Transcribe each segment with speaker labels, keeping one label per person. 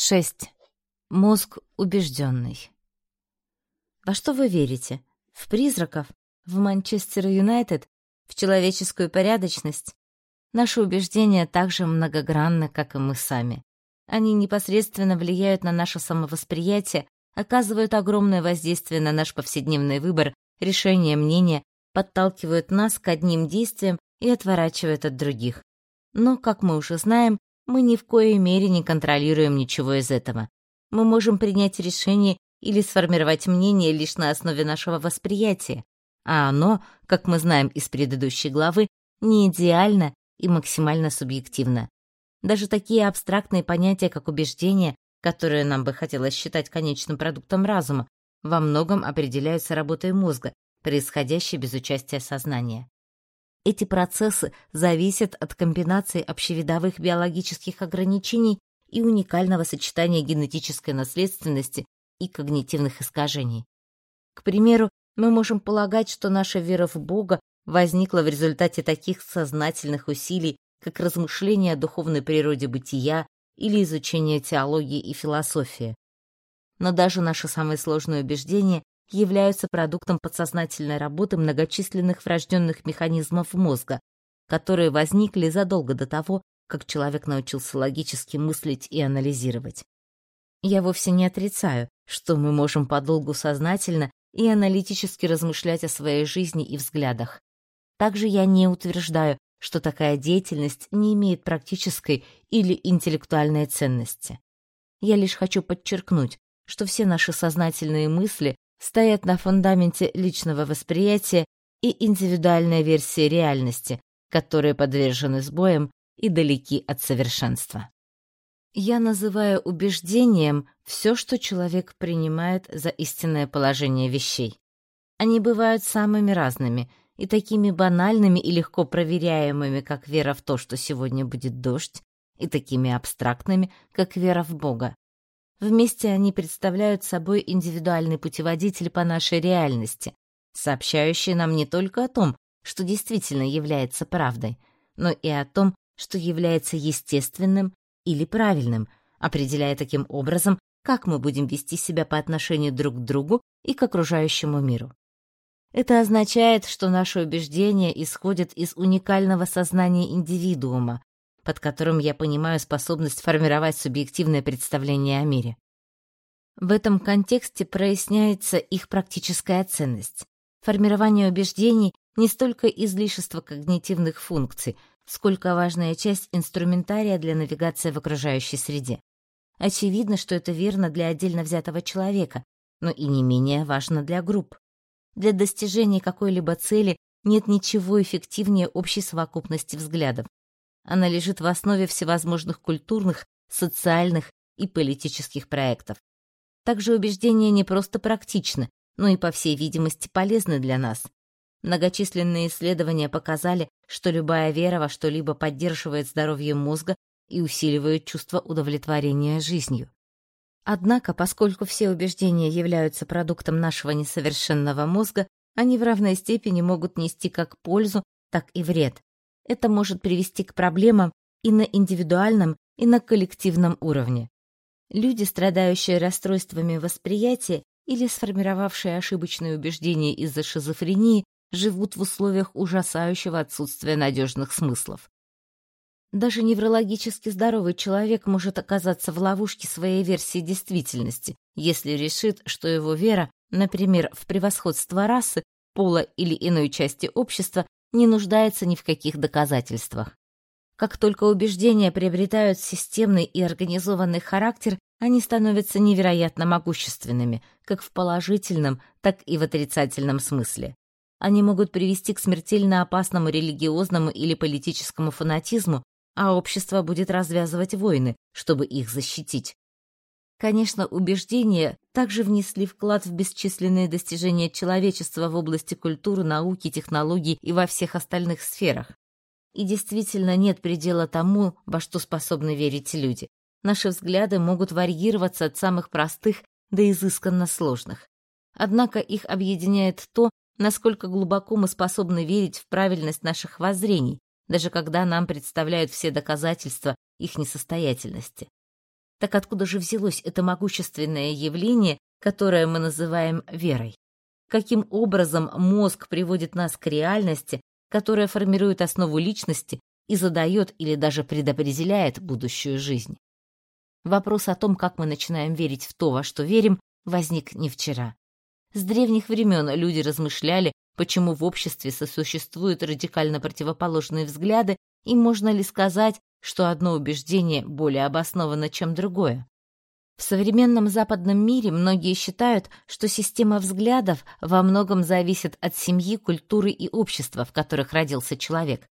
Speaker 1: 6. Мозг убежденный. Во что вы верите? В призраков? В Манчестер Юнайтед? В человеческую порядочность? Наши убеждения так же многогранны, как и мы сами. Они непосредственно влияют на наше самовосприятие, оказывают огромное воздействие на наш повседневный выбор, решение мнения, подталкивают нас к одним действиям и отворачивают от других. Но, как мы уже знаем, мы ни в коей мере не контролируем ничего из этого. Мы можем принять решение или сформировать мнение лишь на основе нашего восприятия, а оно, как мы знаем из предыдущей главы, не идеально и максимально субъективно. Даже такие абстрактные понятия, как убеждения, которые нам бы хотелось считать конечным продуктом разума, во многом определяются работой мозга, происходящей без участия сознания. Эти процессы зависят от комбинации общевидовых биологических ограничений и уникального сочетания генетической наследственности и когнитивных искажений. К примеру, мы можем полагать, что наша вера в Бога возникла в результате таких сознательных усилий, как размышления о духовной природе бытия или изучение теологии и философии. Но даже наши самые сложные убеждения являются продуктом подсознательной работы многочисленных врожденных механизмов мозга, которые возникли задолго до того, как человек научился логически мыслить и анализировать. Я вовсе не отрицаю, что мы можем подолгу сознательно и аналитически размышлять о своей жизни и взглядах. Также я не утверждаю, что такая деятельность не имеет практической или интеллектуальной ценности. Я лишь хочу подчеркнуть, что все наши сознательные мысли стоят на фундаменте личного восприятия и индивидуальной версии реальности, которые подвержены сбоям и далеки от совершенства. Я называю убеждением все, что человек принимает за истинное положение вещей. Они бывают самыми разными и такими банальными и легко проверяемыми, как вера в то, что сегодня будет дождь, и такими абстрактными, как вера в Бога. Вместе они представляют собой индивидуальный путеводитель по нашей реальности, сообщающий нам не только о том, что действительно является правдой, но и о том, что является естественным или правильным, определяя таким образом, как мы будем вести себя по отношению друг к другу и к окружающему миру. Это означает, что наши убеждения исходят из уникального сознания индивидуума, под которым я понимаю способность формировать субъективное представление о мире. В этом контексте проясняется их практическая ценность. Формирование убеждений не столько излишество когнитивных функций, сколько важная часть инструментария для навигации в окружающей среде. Очевидно, что это верно для отдельно взятого человека, но и не менее важно для групп. Для достижения какой-либо цели нет ничего эффективнее общей совокупности взглядов. Она лежит в основе всевозможных культурных, социальных и политических проектов. Также убеждения не просто практичны, но и, по всей видимости, полезны для нас. Многочисленные исследования показали, что любая вера во что-либо поддерживает здоровье мозга и усиливает чувство удовлетворения жизнью. Однако, поскольку все убеждения являются продуктом нашего несовершенного мозга, они в равной степени могут нести как пользу, так и вред. Это может привести к проблемам и на индивидуальном, и на коллективном уровне. Люди, страдающие расстройствами восприятия или сформировавшие ошибочные убеждения из-за шизофрении, живут в условиях ужасающего отсутствия надежных смыслов. Даже неврологически здоровый человек может оказаться в ловушке своей версии действительности, если решит, что его вера, например, в превосходство расы, пола или иной части общества, не нуждается ни в каких доказательствах. Как только убеждения приобретают системный и организованный характер, они становятся невероятно могущественными, как в положительном, так и в отрицательном смысле. Они могут привести к смертельно опасному религиозному или политическому фанатизму, а общество будет развязывать войны, чтобы их защитить. Конечно, убеждения также внесли вклад в бесчисленные достижения человечества в области культуры, науки, технологий и во всех остальных сферах. И действительно нет предела тому, во что способны верить люди. Наши взгляды могут варьироваться от самых простых до изысканно сложных. Однако их объединяет то, насколько глубоко мы способны верить в правильность наших воззрений, даже когда нам представляют все доказательства их несостоятельности. Так откуда же взялось это могущественное явление, которое мы называем верой? Каким образом мозг приводит нас к реальности, которая формирует основу личности и задает или даже предопределяет будущую жизнь? Вопрос о том, как мы начинаем верить в то, во что верим, возник не вчера. С древних времен люди размышляли, почему в обществе сосуществуют радикально противоположные взгляды, и можно ли сказать, что одно убеждение более обосновано, чем другое. В современном западном мире многие считают, что система взглядов во многом зависит от семьи, культуры и общества, в которых родился человек.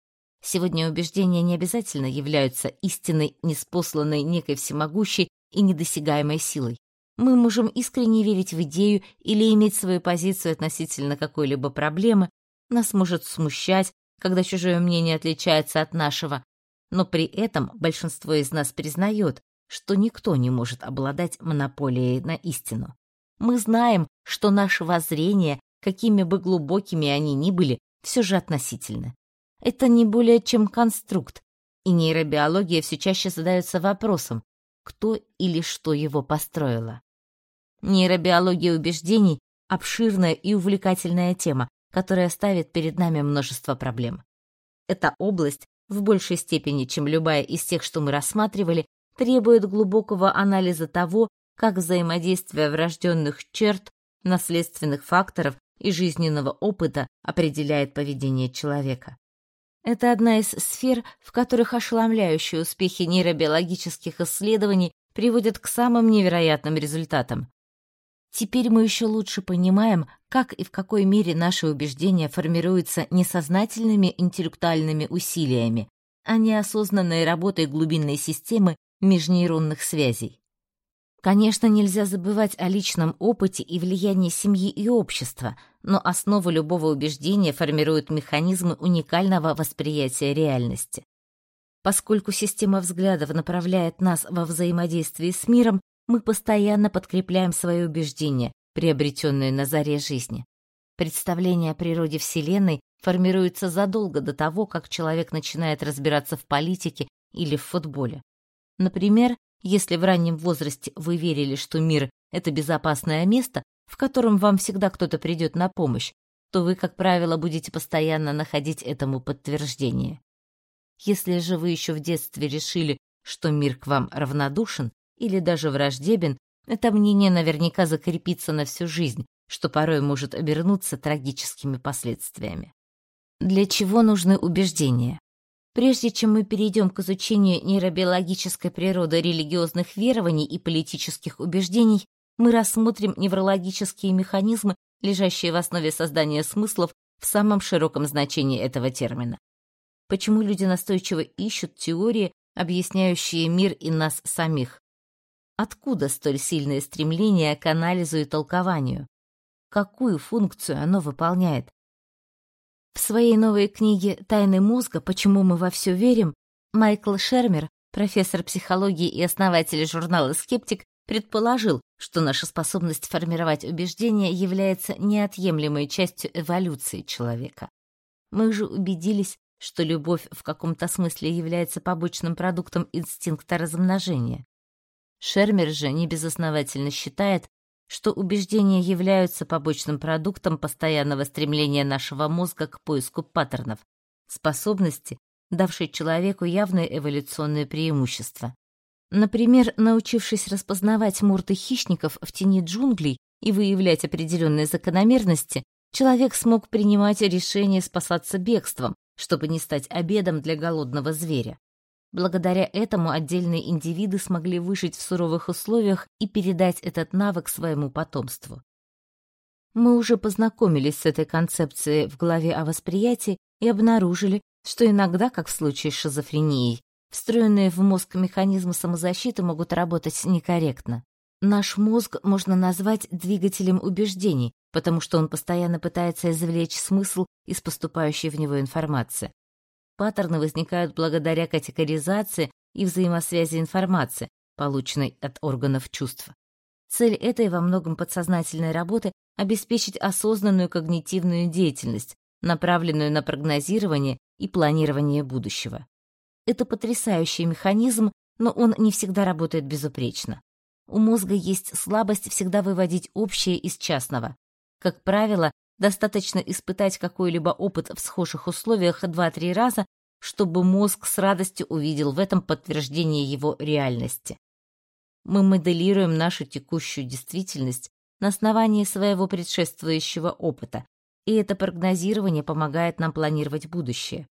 Speaker 1: Сегодня убеждения не обязательно являются истинной, неспосланной некой всемогущей и недосягаемой силой. Мы можем искренне верить в идею или иметь свою позицию относительно какой-либо проблемы, нас может смущать, когда чужое мнение отличается от нашего, но при этом большинство из нас признает, что никто не может обладать монополией на истину. Мы знаем, что наши воззрения, какими бы глубокими они ни были, все же относительны. Это не более чем конструкт, и нейробиология все чаще задается вопросом, кто или что его построило. Нейробиология убеждений — обширная и увлекательная тема, которая ставит перед нами множество проблем. Эта область в большей степени, чем любая из тех, что мы рассматривали, требует глубокого анализа того, как взаимодействие врожденных черт, наследственных факторов и жизненного опыта определяет поведение человека. Это одна из сфер, в которых ошеломляющие успехи нейробиологических исследований приводят к самым невероятным результатам. Теперь мы еще лучше понимаем, как и в какой мере наши убеждения формируются несознательными интеллектуальными усилиями, а не осознанной работой глубинной системы межнейронных связей. Конечно, нельзя забывать о личном опыте и влиянии семьи и общества, но основу любого убеждения формируют механизмы уникального восприятия реальности. Поскольку система взглядов направляет нас во взаимодействии с миром, мы постоянно подкрепляем свои убеждения, приобретенные на заре жизни. Представление о природе Вселенной формируется задолго до того, как человек начинает разбираться в политике или в футболе. Например, если в раннем возрасте вы верили, что мир — это безопасное место, в котором вам всегда кто-то придет на помощь, то вы, как правило, будете постоянно находить этому подтверждение. Если же вы еще в детстве решили, что мир к вам равнодушен или даже враждебен, это мнение наверняка закрепится на всю жизнь, что порой может обернуться трагическими последствиями. Для чего нужны убеждения? Прежде чем мы перейдем к изучению нейробиологической природы религиозных верований и политических убеждений, мы рассмотрим неврологические механизмы, лежащие в основе создания смыслов в самом широком значении этого термина. Почему люди настойчиво ищут теории, объясняющие мир и нас самих? Откуда столь сильное стремление к анализу и толкованию? Какую функцию оно выполняет? В своей новой книге «Тайны мозга. Почему мы во все верим» Майкл Шермер, профессор психологии и основатель журнала «Скептик», предположил, что наша способность формировать убеждения является неотъемлемой частью эволюции человека. Мы же убедились, что любовь в каком-то смысле является побочным продуктом инстинкта размножения. Шермер же небезосновательно считает, что убеждения являются побочным продуктом постоянного стремления нашего мозга к поиску паттернов, способности, давшей человеку явное эволюционное преимущество. Например, научившись распознавать морды хищников в тени джунглей и выявлять определенные закономерности, человек смог принимать решение спасаться бегством, чтобы не стать обедом для голодного зверя. Благодаря этому отдельные индивиды смогли выжить в суровых условиях и передать этот навык своему потомству. Мы уже познакомились с этой концепцией в главе о восприятии и обнаружили, что иногда, как в случае с шизофренией, встроенные в мозг механизмы самозащиты могут работать некорректно. Наш мозг можно назвать двигателем убеждений, потому что он постоянно пытается извлечь смысл из поступающей в него информации. Паттерны возникают благодаря категоризации и взаимосвязи информации, полученной от органов чувств. Цель этой во многом подсознательной работы — обеспечить осознанную когнитивную деятельность, направленную на прогнозирование и планирование будущего. Это потрясающий механизм, но он не всегда работает безупречно. У мозга есть слабость всегда выводить общее из частного. Как правило, достаточно испытать какой-либо опыт в схожих условиях 2-3 раза, чтобы мозг с радостью увидел в этом подтверждение его реальности. Мы моделируем нашу текущую действительность на основании своего предшествующего опыта, и это прогнозирование помогает нам планировать будущее.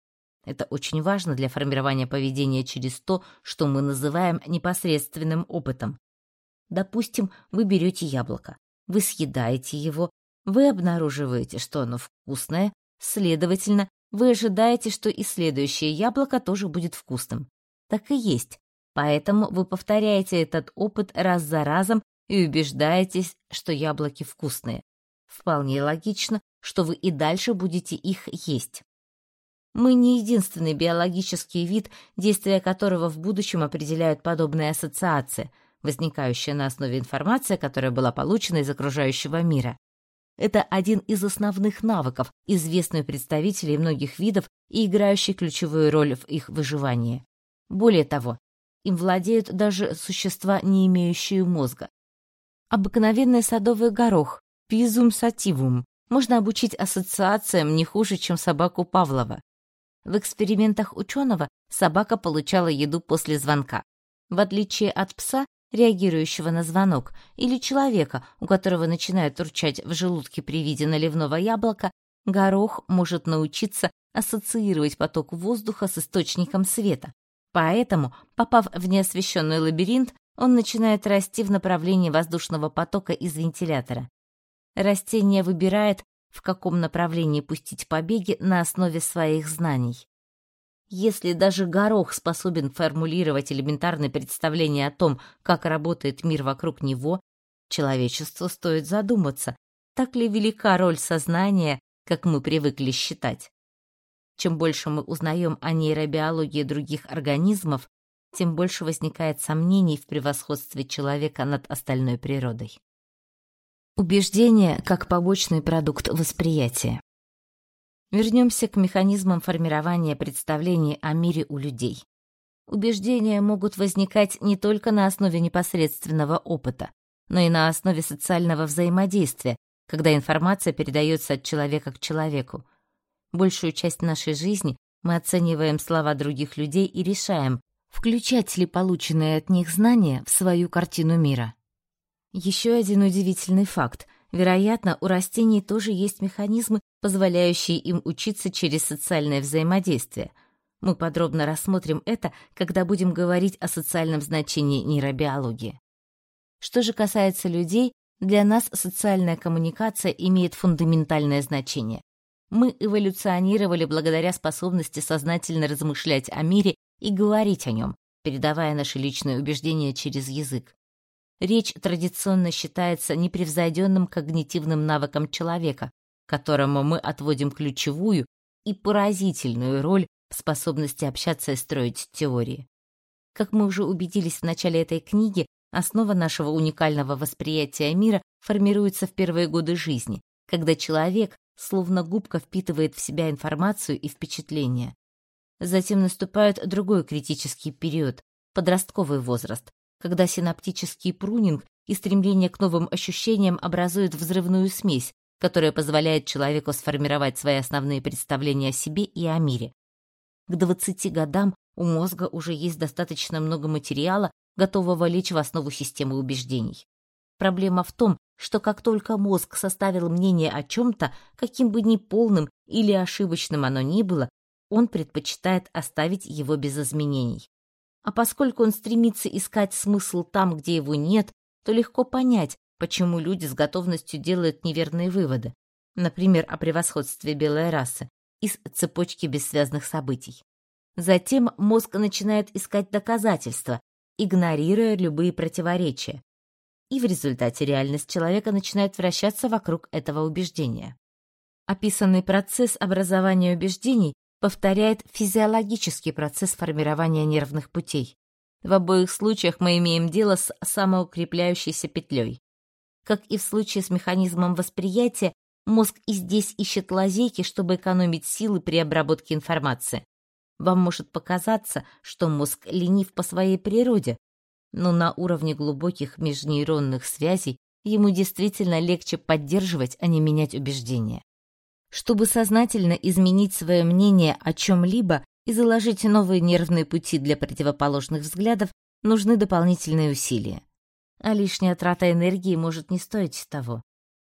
Speaker 1: Это очень важно для формирования поведения через то, что мы называем непосредственным опытом. Допустим, вы берете яблоко, вы съедаете его, вы обнаруживаете, что оно вкусное, следовательно, вы ожидаете, что и следующее яблоко тоже будет вкусным. Так и есть. Поэтому вы повторяете этот опыт раз за разом и убеждаетесь, что яблоки вкусные. Вполне логично, что вы и дальше будете их есть. Мы не единственный биологический вид, действия которого в будущем определяют подобные ассоциации, возникающие на основе информации, которая была получена из окружающего мира. Это один из основных навыков, известный представителей многих видов и играющий ключевую роль в их выживании. Более того, им владеют даже существа, не имеющие мозга. Обыкновенный садовый горох, пизум сативум, можно обучить ассоциациям не хуже, чем собаку Павлова. В экспериментах ученого собака получала еду после звонка. В отличие от пса, реагирующего на звонок, или человека, у которого начинает урчать в желудке при виде наливного яблока, горох может научиться ассоциировать поток воздуха с источником света. Поэтому, попав в неосвещенный лабиринт, он начинает расти в направлении воздушного потока из вентилятора. Растение выбирает, в каком направлении пустить побеги на основе своих знаний. Если даже горох способен формулировать элементарные представления о том, как работает мир вокруг него, человечеству стоит задуматься, так ли велика роль сознания, как мы привыкли считать. Чем больше мы узнаем о нейробиологии других организмов, тем больше возникает сомнений в превосходстве человека над остальной природой. Убеждение как побочный продукт восприятия. Вернемся к механизмам формирования представлений о мире у людей. Убеждения могут возникать не только на основе непосредственного опыта, но и на основе социального взаимодействия, когда информация передается от человека к человеку. Большую часть нашей жизни мы оцениваем слова других людей и решаем, включать ли полученные от них знания в свою картину мира. Еще один удивительный факт. Вероятно, у растений тоже есть механизмы, позволяющие им учиться через социальное взаимодействие. Мы подробно рассмотрим это, когда будем говорить о социальном значении нейробиологии. Что же касается людей, для нас социальная коммуникация имеет фундаментальное значение. Мы эволюционировали благодаря способности сознательно размышлять о мире и говорить о нем, передавая наши личные убеждения через язык. Речь традиционно считается непревзойденным когнитивным навыком человека, которому мы отводим ключевую и поразительную роль в способности общаться и строить теории. Как мы уже убедились в начале этой книги, основа нашего уникального восприятия мира формируется в первые годы жизни, когда человек словно губка впитывает в себя информацию и впечатления. Затем наступает другой критический период – подростковый возраст, когда синаптический прунинг и стремление к новым ощущениям образуют взрывную смесь, которая позволяет человеку сформировать свои основные представления о себе и о мире. К 20 годам у мозга уже есть достаточно много материала, готового лечь в основу системы убеждений. Проблема в том, что как только мозг составил мнение о чем-то, каким бы ни полным или ошибочным оно ни было, он предпочитает оставить его без изменений. А поскольку он стремится искать смысл там, где его нет, то легко понять, почему люди с готовностью делают неверные выводы, например, о превосходстве белой расы, из цепочки бессвязных событий. Затем мозг начинает искать доказательства, игнорируя любые противоречия. И в результате реальность человека начинает вращаться вокруг этого убеждения. Описанный процесс образования убеждений повторяет физиологический процесс формирования нервных путей. В обоих случаях мы имеем дело с самоукрепляющейся петлей. Как и в случае с механизмом восприятия, мозг и здесь ищет лазейки, чтобы экономить силы при обработке информации. Вам может показаться, что мозг ленив по своей природе, но на уровне глубоких межнейронных связей ему действительно легче поддерживать, а не менять убеждения. Чтобы сознательно изменить свое мнение о чем-либо и заложить новые нервные пути для противоположных взглядов, нужны дополнительные усилия. А лишняя трата энергии может не стоить того.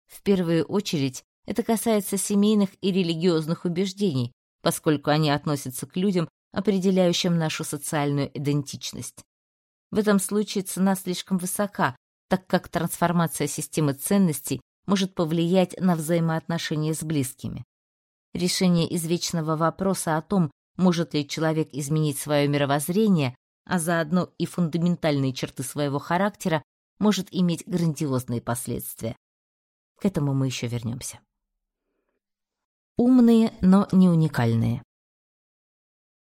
Speaker 1: В первую очередь, это касается семейных и религиозных убеждений, поскольку они относятся к людям, определяющим нашу социальную идентичность. В этом случае цена слишком высока, так как трансформация системы ценностей может повлиять на взаимоотношения с близкими. Решение извечного вопроса о том, может ли человек изменить свое мировоззрение, а заодно и фундаментальные черты своего характера, может иметь грандиозные последствия. К этому мы еще вернемся. Умные, но не уникальные.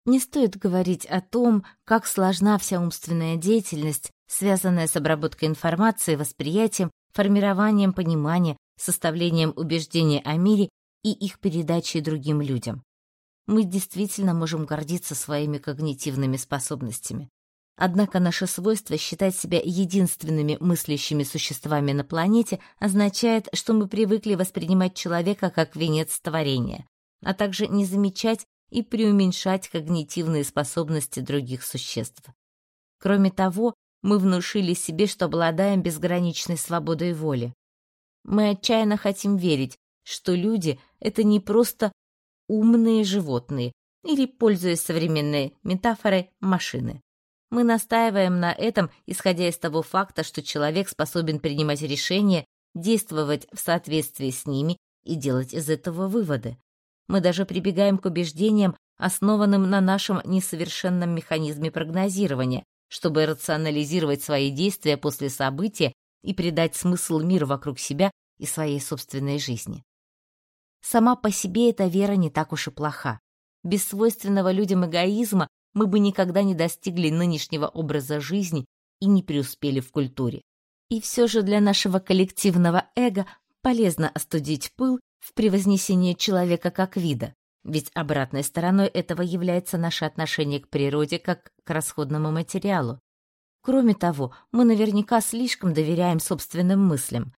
Speaker 1: Не стоит говорить о том, как сложна вся умственная деятельность, связанная с обработкой информации, восприятием, формированием понимания, составлением убеждений о мире и их передачей другим людям. Мы действительно можем гордиться своими когнитивными способностями. Однако наше свойство считать себя единственными мыслящими существами на планете означает, что мы привыкли воспринимать человека как венец творения, а также не замечать и преуменьшать когнитивные способности других существ. Кроме того, мы внушили себе, что обладаем безграничной свободой воли. Мы отчаянно хотим верить, что люди — это не просто умные животные или, пользуясь современной метафорой, машины. Мы настаиваем на этом, исходя из того факта, что человек способен принимать решения, действовать в соответствии с ними и делать из этого выводы. Мы даже прибегаем к убеждениям, основанным на нашем несовершенном механизме прогнозирования, чтобы рационализировать свои действия после события и придать смысл миру вокруг себя и своей собственной жизни. Сама по себе эта вера не так уж и плоха. Без свойственного людям эгоизма мы бы никогда не достигли нынешнего образа жизни и не преуспели в культуре. И все же для нашего коллективного эго полезно остудить пыл в превознесении человека как вида, ведь обратной стороной этого является наше отношение к природе как к расходному материалу. Кроме того, мы наверняка слишком доверяем собственным мыслям.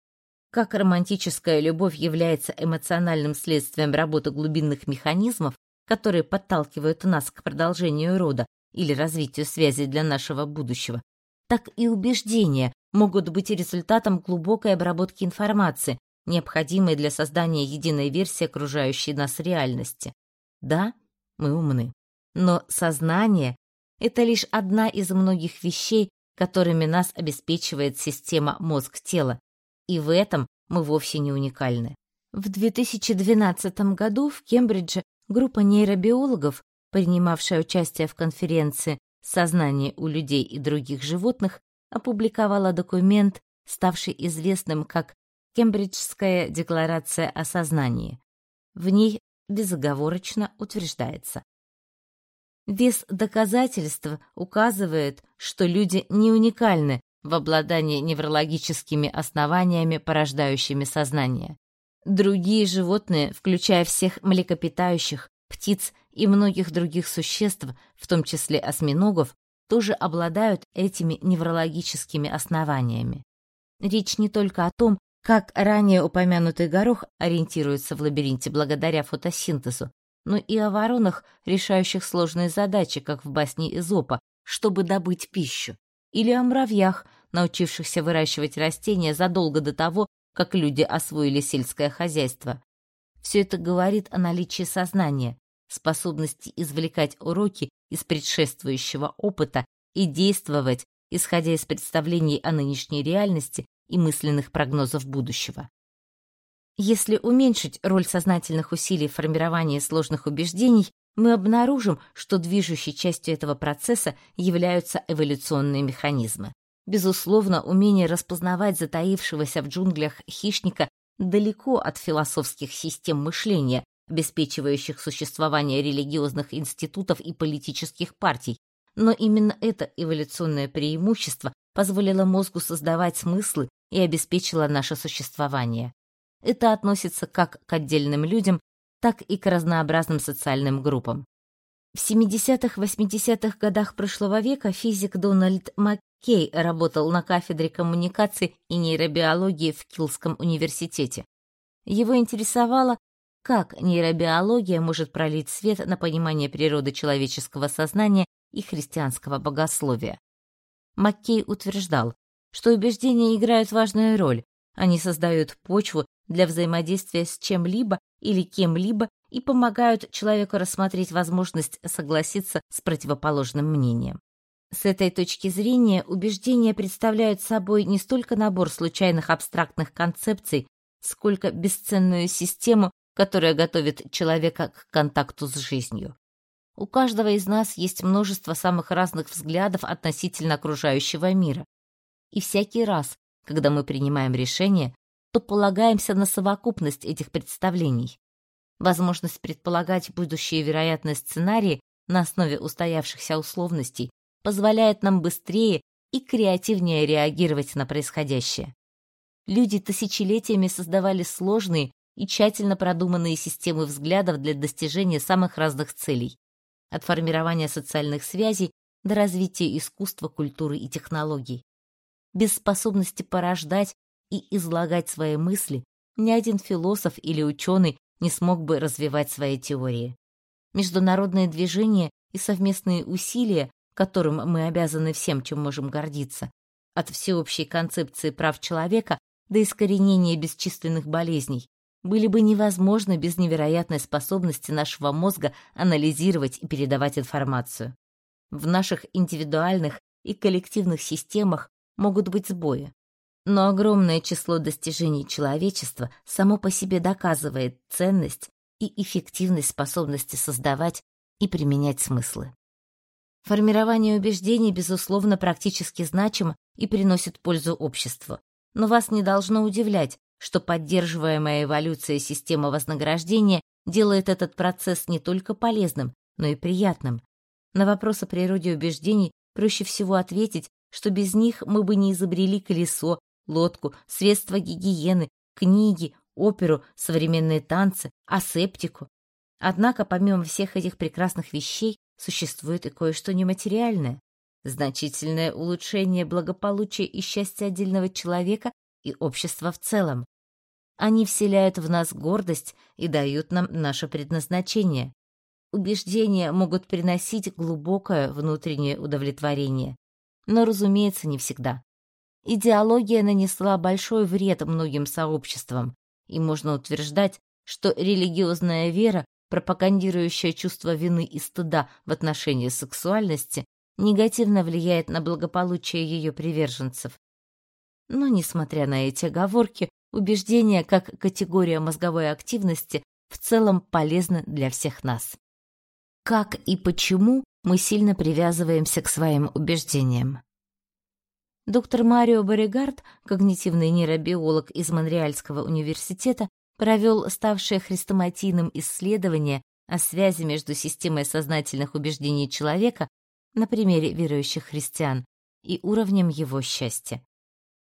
Speaker 1: Как романтическая любовь является эмоциональным следствием работы глубинных механизмов, которые подталкивают нас к продолжению рода или развитию связи для нашего будущего, так и убеждения могут быть результатом глубокой обработки информации, необходимой для создания единой версии окружающей нас реальности. Да, мы умны. Но сознание — это лишь одна из многих вещей, которыми нас обеспечивает система мозг-тело, и в этом мы вовсе не уникальны. В 2012 году в Кембридже группа нейробиологов, принимавшая участие в конференции «Сознание у людей и других животных», опубликовала документ, ставший известным как Кембриджская декларация о сознании. В ней безоговорочно утверждается. Вес доказательств указывает, что люди не уникальны в обладании неврологическими основаниями, порождающими сознание. Другие животные, включая всех млекопитающих, птиц и многих других существ, в том числе осьминогов, тоже обладают этими неврологическими основаниями. Речь не только о том, как ранее упомянутый горох ориентируется в лабиринте благодаря фотосинтезу, но и о воронах, решающих сложные задачи, как в басне Изопа, чтобы добыть пищу, или о муравьях, научившихся выращивать растения задолго до того, как люди освоили сельское хозяйство. Все это говорит о наличии сознания, способности извлекать уроки из предшествующего опыта и действовать, исходя из представлений о нынешней реальности и мысленных прогнозов будущего. Если уменьшить роль сознательных усилий в формировании сложных убеждений, мы обнаружим, что движущей частью этого процесса являются эволюционные механизмы. Безусловно, умение распознавать затаившегося в джунглях хищника далеко от философских систем мышления, обеспечивающих существование религиозных институтов и политических партий, но именно это эволюционное преимущество позволило мозгу создавать смыслы и обеспечила наше существование. Это относится как к отдельным людям, так и к разнообразным социальным группам. В 70-80-х годах прошлого века физик Дональд Маккей работал на кафедре коммуникаций и нейробиологии в Килском университете. Его интересовало, как нейробиология может пролить свет на понимание природы человеческого сознания и христианского богословия. Маккей утверждал, что убеждения играют важную роль, они создают почву для взаимодействия с чем-либо или кем-либо и помогают человеку рассмотреть возможность согласиться с противоположным мнением. С этой точки зрения убеждения представляют собой не столько набор случайных абстрактных концепций, сколько бесценную систему, которая готовит человека к контакту с жизнью. У каждого из нас есть множество самых разных взглядов относительно окружающего мира. И всякий раз, когда мы принимаем решение, то полагаемся на совокупность этих представлений. Возможность предполагать будущие вероятные сценарии на основе устоявшихся условностей позволяет нам быстрее и креативнее реагировать на происходящее. Люди тысячелетиями создавали сложные и тщательно продуманные системы взглядов для достижения самых разных целей, от формирования социальных связей до развития искусства, культуры и технологий. Без способности порождать и излагать свои мысли ни один философ или ученый не смог бы развивать свои теории. Международные движения и совместные усилия, которым мы обязаны всем, чем можем гордиться, от всеобщей концепции прав человека до искоренения бесчисленных болезней, были бы невозможны без невероятной способности нашего мозга анализировать и передавать информацию. В наших индивидуальных и коллективных системах могут быть сбои, но огромное число достижений человечества само по себе доказывает ценность и эффективность способности создавать и применять смыслы. Формирование убеждений, безусловно, практически значимо и приносит пользу обществу. Но вас не должно удивлять, что поддерживаемая эволюция система вознаграждения делает этот процесс не только полезным, но и приятным. На вопрос о природе убеждений проще всего ответить, что без них мы бы не изобрели колесо, лодку, средства гигиены, книги, оперу, современные танцы, асептику. Однако, помимо всех этих прекрасных вещей, существует и кое-что нематериальное. Значительное улучшение благополучия и счастья отдельного человека и общества в целом. Они вселяют в нас гордость и дают нам наше предназначение. Убеждения могут приносить глубокое внутреннее удовлетворение. Но, разумеется, не всегда. Идеология нанесла большой вред многим сообществам, и можно утверждать, что религиозная вера, пропагандирующая чувство вины и стыда в отношении сексуальности, негативно влияет на благополучие ее приверженцев. Но, несмотря на эти оговорки, убеждения как категория мозговой активности в целом полезны для всех нас. Как и почему мы сильно привязываемся к своим убеждениям? Доктор Марио Боригард, когнитивный нейробиолог из Монреальского университета, провел ставшее хрестоматийным исследование о связи между системой сознательных убеждений человека на примере верующих христиан и уровнем его счастья.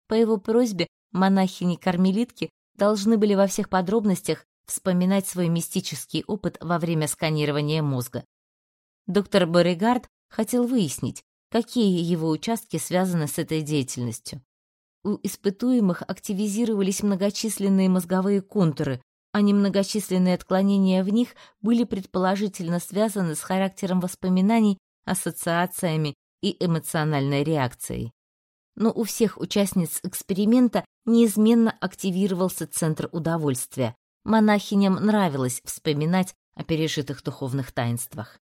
Speaker 1: По его просьбе монахини-кармелитки должны были во всех подробностях вспоминать свой мистический опыт во время сканирования мозга. Доктор Боригард хотел выяснить, какие его участки связаны с этой деятельностью. У испытуемых активизировались многочисленные мозговые контуры, а немногочисленные отклонения в них были предположительно связаны с характером воспоминаний, ассоциациями и эмоциональной реакцией. Но у всех участниц эксперимента неизменно активировался центр удовольствия. Монахиням нравилось вспоминать о пережитых духовных таинствах.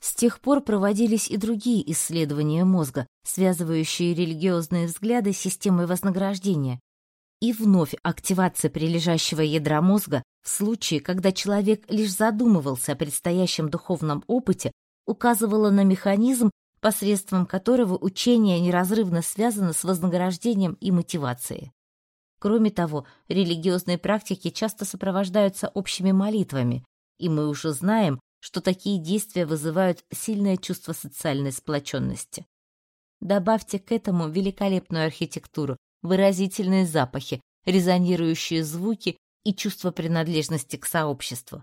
Speaker 1: С тех пор проводились и другие исследования мозга, связывающие религиозные взгляды с системой вознаграждения. И вновь активация прилежащего ядра мозга в случае, когда человек лишь задумывался о предстоящем духовном опыте, указывала на механизм, посредством которого учение неразрывно связано с вознаграждением и мотивацией. Кроме того, религиозные практики часто сопровождаются общими молитвами, и мы уже знаем, что такие действия вызывают сильное чувство социальной сплоченности. Добавьте к этому великолепную архитектуру, выразительные запахи, резонирующие звуки и чувство принадлежности к сообществу.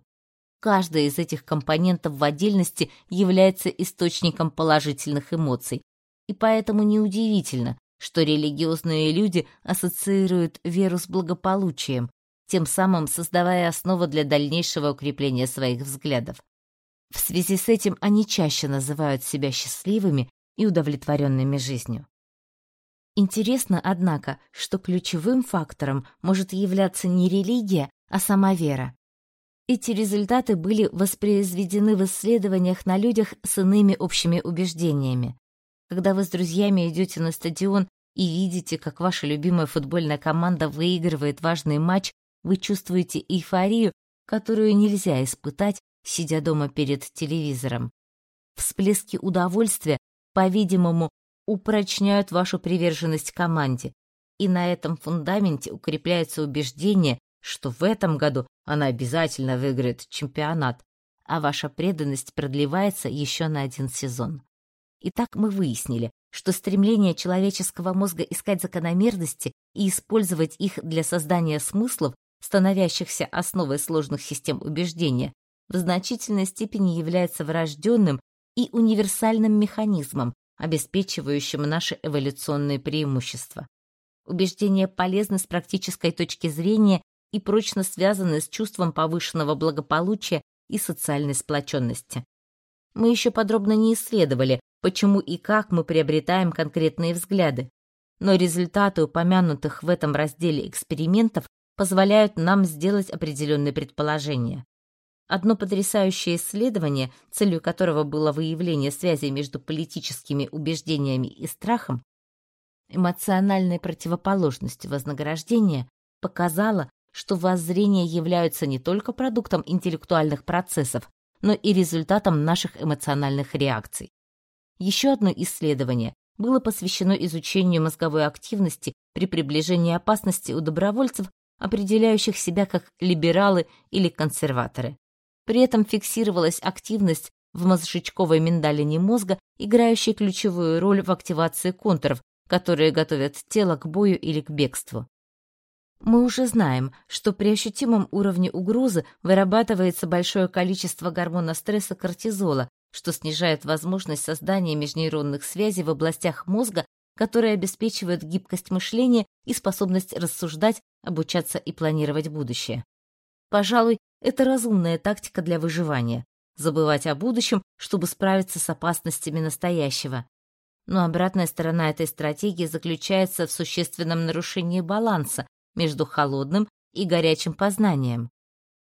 Speaker 1: Каждый из этих компонентов в отдельности является источником положительных эмоций, и поэтому неудивительно, что религиозные люди ассоциируют веру с благополучием, тем самым создавая основу для дальнейшего укрепления своих взглядов. В связи с этим они чаще называют себя счастливыми и удовлетворенными жизнью. Интересно, однако, что ключевым фактором может являться не религия, а сама вера. Эти результаты были воспроизведены в исследованиях на людях с иными общими убеждениями. Когда вы с друзьями идете на стадион и видите, как ваша любимая футбольная команда выигрывает важный матч, вы чувствуете эйфорию, которую нельзя испытать, сидя дома перед телевизором. Всплески удовольствия, по-видимому, упрочняют вашу приверженность команде, и на этом фундаменте укрепляется убеждение, что в этом году она обязательно выиграет чемпионат, а ваша преданность продлевается еще на один сезон. Итак, мы выяснили, что стремление человеческого мозга искать закономерности и использовать их для создания смыслов, становящихся основой сложных систем убеждения, в значительной степени является врожденным и универсальным механизмом, обеспечивающим наши эволюционные преимущества. Убеждения полезны с практической точки зрения и прочно связаны с чувством повышенного благополучия и социальной сплоченности. Мы еще подробно не исследовали, почему и как мы приобретаем конкретные взгляды, но результаты упомянутых в этом разделе экспериментов позволяют нам сделать определенные предположения. Одно потрясающее исследование, целью которого было выявление связи между политическими убеждениями и страхом, эмоциональной противоположностью вознаграждения, показало, что воззрения являются не только продуктом интеллектуальных процессов, но и результатом наших эмоциональных реакций. Еще одно исследование было посвящено изучению мозговой активности при приближении опасности у добровольцев, определяющих себя как либералы или консерваторы. При этом фиксировалась активность в мозжечковой миндалине мозга, играющей ключевую роль в активации контуров, которые готовят тело к бою или к бегству. Мы уже знаем, что при ощутимом уровне угрозы вырабатывается большое количество гормона стресса кортизола, что снижает возможность создания межнейронных связей в областях мозга, которые обеспечивают гибкость мышления и способность рассуждать, обучаться и планировать будущее. Пожалуй, это разумная тактика для выживания – забывать о будущем, чтобы справиться с опасностями настоящего. Но обратная сторона этой стратегии заключается в существенном нарушении баланса между холодным и горячим познанием.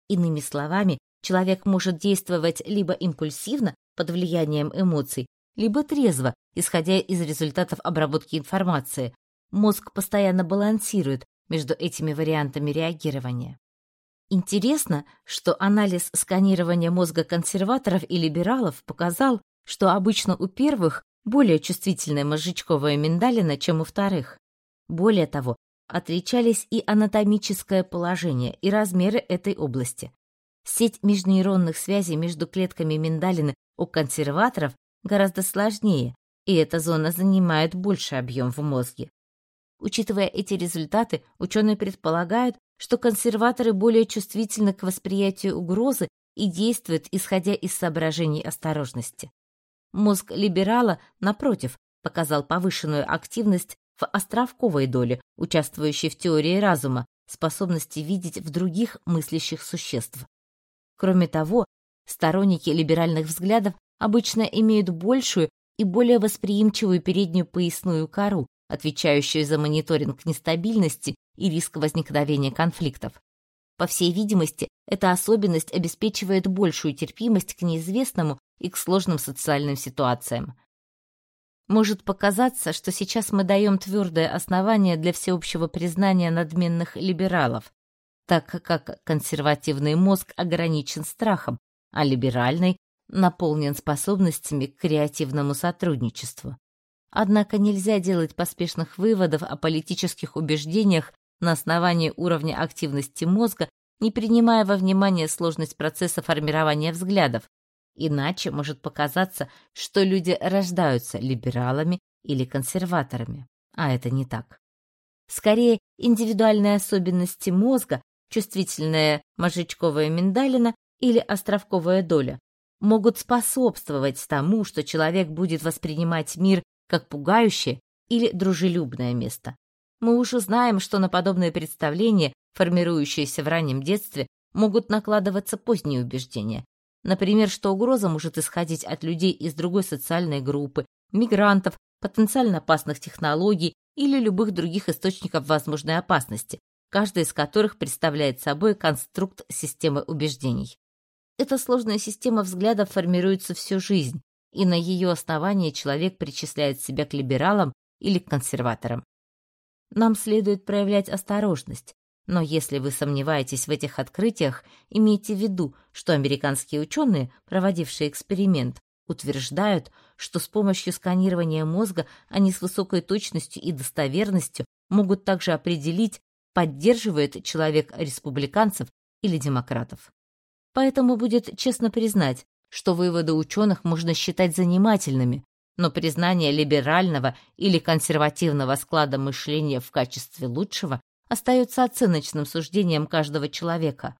Speaker 1: Иными словами, человек может действовать либо импульсивно, под влиянием эмоций, либо трезво, исходя из результатов обработки информации. Мозг постоянно балансирует между этими вариантами реагирования. Интересно, что анализ сканирования мозга консерваторов и либералов показал, что обычно у первых более чувствительная мозжечковая миндалина, чем у вторых. Более того, отличались и анатомическое положение, и размеры этой области. Сеть межнейронных связей между клетками миндалины у консерваторов гораздо сложнее, и эта зона занимает больший объем в мозге. Учитывая эти результаты, ученые предполагают, что консерваторы более чувствительны к восприятию угрозы и действуют, исходя из соображений осторожности. Мозг либерала, напротив, показал повышенную активность в островковой доле, участвующей в теории разума, способности видеть в других мыслящих существ. Кроме того, сторонники либеральных взглядов обычно имеют большую и более восприимчивую переднюю поясную кору, отвечающую за мониторинг нестабильности и риск возникновения конфликтов. По всей видимости, эта особенность обеспечивает большую терпимость к неизвестному и к сложным социальным ситуациям. Может показаться, что сейчас мы даем твердое основание для всеобщего признания надменных либералов, так как консервативный мозг ограничен страхом, а либеральный наполнен способностями к креативному сотрудничеству. Однако нельзя делать поспешных выводов о политических убеждениях на основании уровня активности мозга, не принимая во внимание сложность процесса формирования взглядов. Иначе может показаться, что люди рождаются либералами или консерваторами, а это не так. Скорее, индивидуальные особенности мозга чувствительная мозжечковая миндалина или островковая доля могут способствовать тому, что человек будет воспринимать мир как пугающее или дружелюбное место. Мы уже знаем, что на подобные представления, формирующиеся в раннем детстве, могут накладываться поздние убеждения. Например, что угроза может исходить от людей из другой социальной группы, мигрантов, потенциально опасных технологий или любых других источников возможной опасности, каждый из которых представляет собой конструкт системы убеждений. Эта сложная система взглядов формируется всю жизнь, и на ее основании человек причисляет себя к либералам или к консерваторам. Нам следует проявлять осторожность, но если вы сомневаетесь в этих открытиях, имейте в виду, что американские ученые, проводившие эксперимент, утверждают, что с помощью сканирования мозга они с высокой точностью и достоверностью могут также определить, поддерживает человек республиканцев или демократов. Поэтому будет честно признать, что выводы ученых можно считать занимательными, но признание либерального или консервативного склада мышления в качестве лучшего остается оценочным суждением каждого человека.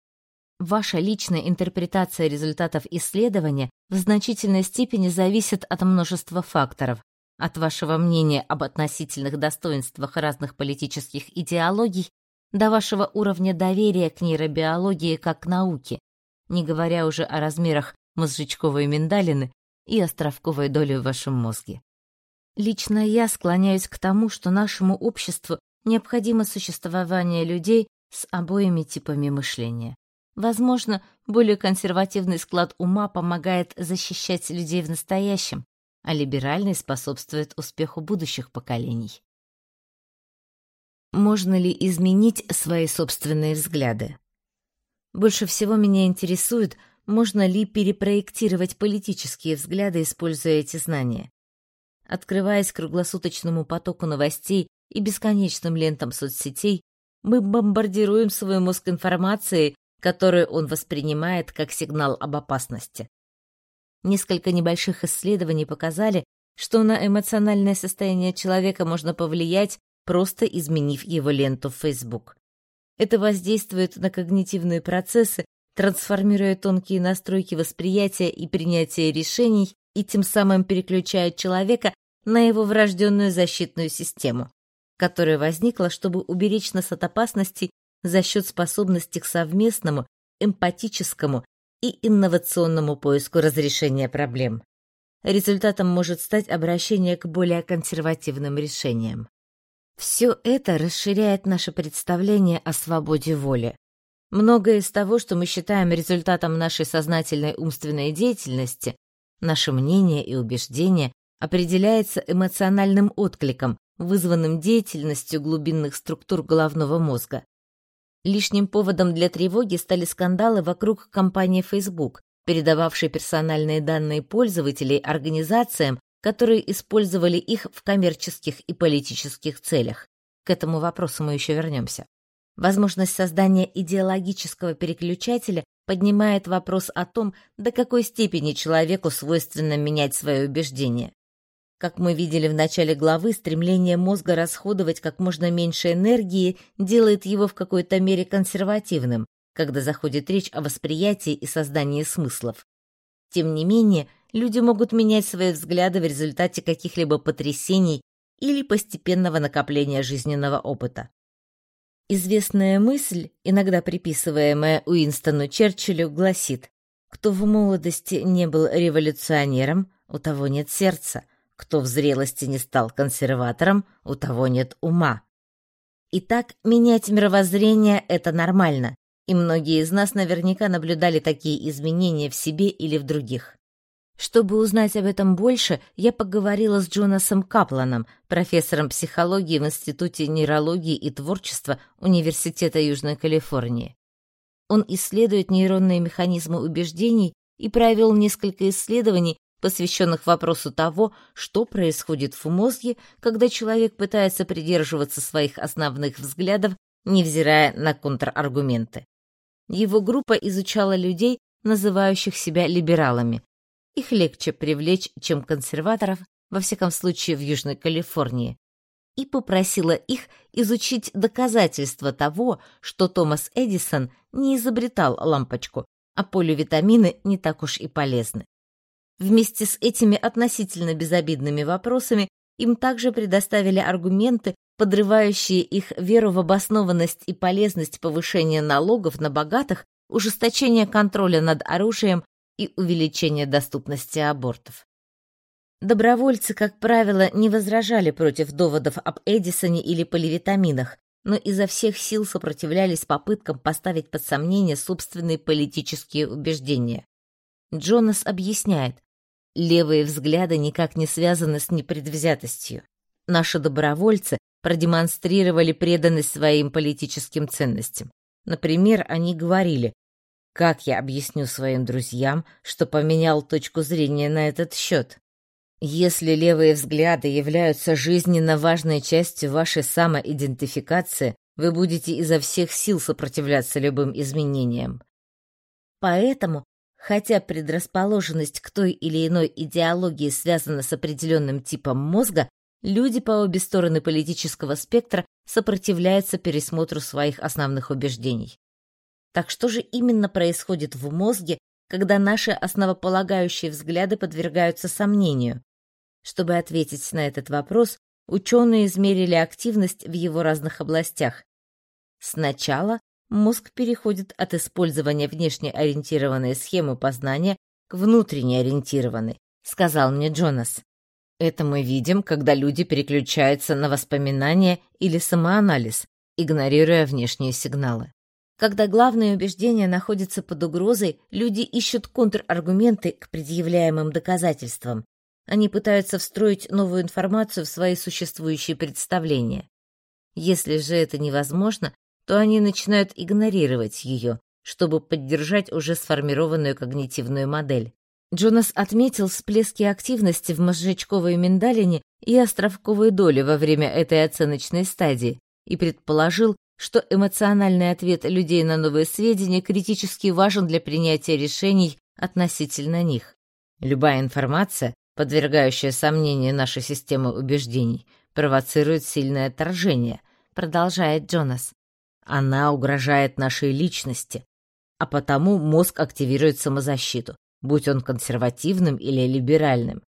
Speaker 1: Ваша личная интерпретация результатов исследования в значительной степени зависит от множества факторов, от вашего мнения об относительных достоинствах разных политических идеологий до вашего уровня доверия к нейробиологии как к науке, не говоря уже о размерах мозжечковой миндалины и островковой доли в вашем мозге. Лично я склоняюсь к тому, что нашему обществу необходимо существование людей с обоими типами мышления. Возможно, более консервативный склад ума помогает защищать людей в настоящем, а либеральный способствует успеху будущих поколений. Можно ли изменить свои собственные взгляды? Больше всего меня интересует, можно ли перепроектировать политические взгляды, используя эти знания. Открываясь круглосуточному потоку новостей и бесконечным лентам соцсетей, мы бомбардируем свой мозг информацией, которую он воспринимает как сигнал об опасности. Несколько небольших исследований показали, что на эмоциональное состояние человека можно повлиять, просто изменив его ленту в Facebook. Это воздействует на когнитивные процессы, трансформируя тонкие настройки восприятия и принятия решений и тем самым переключает человека на его врожденную защитную систему, которая возникла, чтобы уберечь нас от опасностей за счет способности к совместному, эмпатическому и инновационному поиску разрешения проблем. Результатом может стать обращение к более консервативным решениям. Все это расширяет наше представление о свободе воли. Многое из того, что мы считаем результатом нашей сознательной умственной деятельности, наше мнение и убеждение, определяется эмоциональным откликом, вызванным деятельностью глубинных структур головного мозга. Лишним поводом для тревоги стали скандалы вокруг компании Facebook, передававшей персональные данные пользователей организациям, которые использовали их в коммерческих и политических целях. К этому вопросу мы еще вернемся. Возможность создания идеологического переключателя поднимает вопрос о том, до какой степени человеку свойственно менять свои убеждения. Как мы видели в начале главы, стремление мозга расходовать как можно меньше энергии делает его в какой-то мере консервативным, когда заходит речь о восприятии и создании смыслов. Тем не менее, люди могут менять свои взгляды в результате каких-либо потрясений или постепенного накопления жизненного опыта. Известная мысль, иногда приписываемая Уинстону Черчиллю, гласит «Кто в молодости не был революционером, у того нет сердца, кто в зрелости не стал консерватором, у того нет ума». Итак, менять мировоззрение — это нормально, и многие из нас наверняка наблюдали такие изменения в себе или в других. Чтобы узнать об этом больше, я поговорила с Джонасом Капланом, профессором психологии в Институте нейрологии и творчества Университета Южной Калифорнии. Он исследует нейронные механизмы убеждений и провел несколько исследований, посвященных вопросу того, что происходит в мозге, когда человек пытается придерживаться своих основных взглядов, невзирая на контраргументы. Его группа изучала людей, называющих себя либералами, их легче привлечь, чем консерваторов, во всяком случае в Южной Калифорнии, и попросила их изучить доказательства того, что Томас Эдисон не изобретал лампочку, а поливитамины не так уж и полезны. Вместе с этими относительно безобидными вопросами им также предоставили аргументы, подрывающие их веру в обоснованность и полезность повышения налогов на богатых, ужесточения контроля над оружием и увеличения доступности абортов. Добровольцы, как правило, не возражали против доводов об Эдисоне или поливитаминах, но изо всех сил сопротивлялись попыткам поставить под сомнение собственные политические убеждения. Джонас объясняет, левые взгляды никак не связаны с непредвзятостью. Наши добровольцы продемонстрировали преданность своим политическим ценностям. Например, они говорили, как я объясню своим друзьям, что поменял точку зрения на этот счет? Если левые взгляды являются жизненно важной частью вашей самоидентификации, вы будете изо всех сил сопротивляться любым изменениям. Поэтому, хотя предрасположенность к той или иной идеологии связана с определенным типом мозга, люди по обе стороны политического спектра сопротивляются пересмотру своих основных убеждений. Так что же именно происходит в мозге, когда наши основополагающие взгляды подвергаются сомнению? Чтобы ответить на этот вопрос, ученые измерили активность в его разных областях. Сначала мозг переходит от использования внешне ориентированной схемы познания к внутренне ориентированной, сказал мне Джонас. Это мы видим, когда люди переключаются на воспоминания или самоанализ, игнорируя внешние сигналы. Когда главные убеждения находятся под угрозой, люди ищут контраргументы к предъявляемым доказательствам. Они пытаются встроить новую информацию в свои существующие представления. Если же это невозможно, то они начинают игнорировать ее, чтобы поддержать уже сформированную когнитивную модель. Джонас отметил всплески активности в мозжечковой миндалине и островковой доли во время этой оценочной стадии и предположил, что эмоциональный ответ людей на новые сведения критически важен для принятия решений относительно них. Любая информация, подвергающая сомнению нашей системы убеждений, провоцирует сильное отторжение, продолжает Джонас. Она угрожает нашей личности, а потому мозг активирует самозащиту, будь он консервативным или либеральным.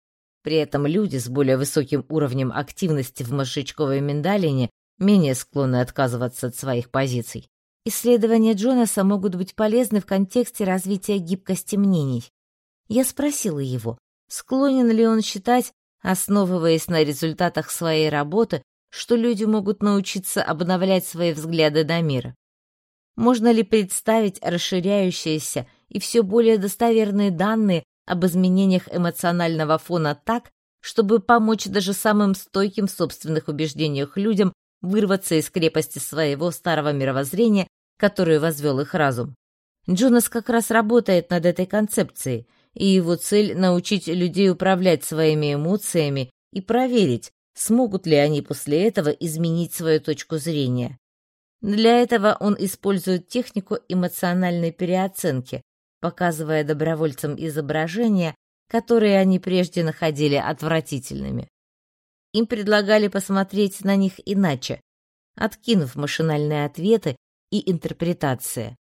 Speaker 1: При этом люди с более высоким уровнем активности в мозжечковой миндалине менее склонны отказываться от своих позиций. Исследования Джонаса могут быть полезны в контексте развития гибкости мнений. Я спросила его, склонен ли он считать, основываясь на результатах своей работы, что люди могут научиться обновлять свои взгляды на мир. Можно ли представить расширяющиеся и все более достоверные данные об изменениях эмоционального фона так, чтобы помочь даже самым стойким в собственных убеждениях людям вырваться из крепости своего старого мировоззрения, которое возвел их разум. Джонас как раз работает над этой концепцией, и его цель — научить людей управлять своими эмоциями и проверить, смогут ли они после этого изменить свою точку зрения. Для этого он использует технику эмоциональной переоценки, показывая добровольцам изображения, которые они прежде находили отвратительными. Им предлагали посмотреть на них иначе, откинув машинальные ответы и интерпретации.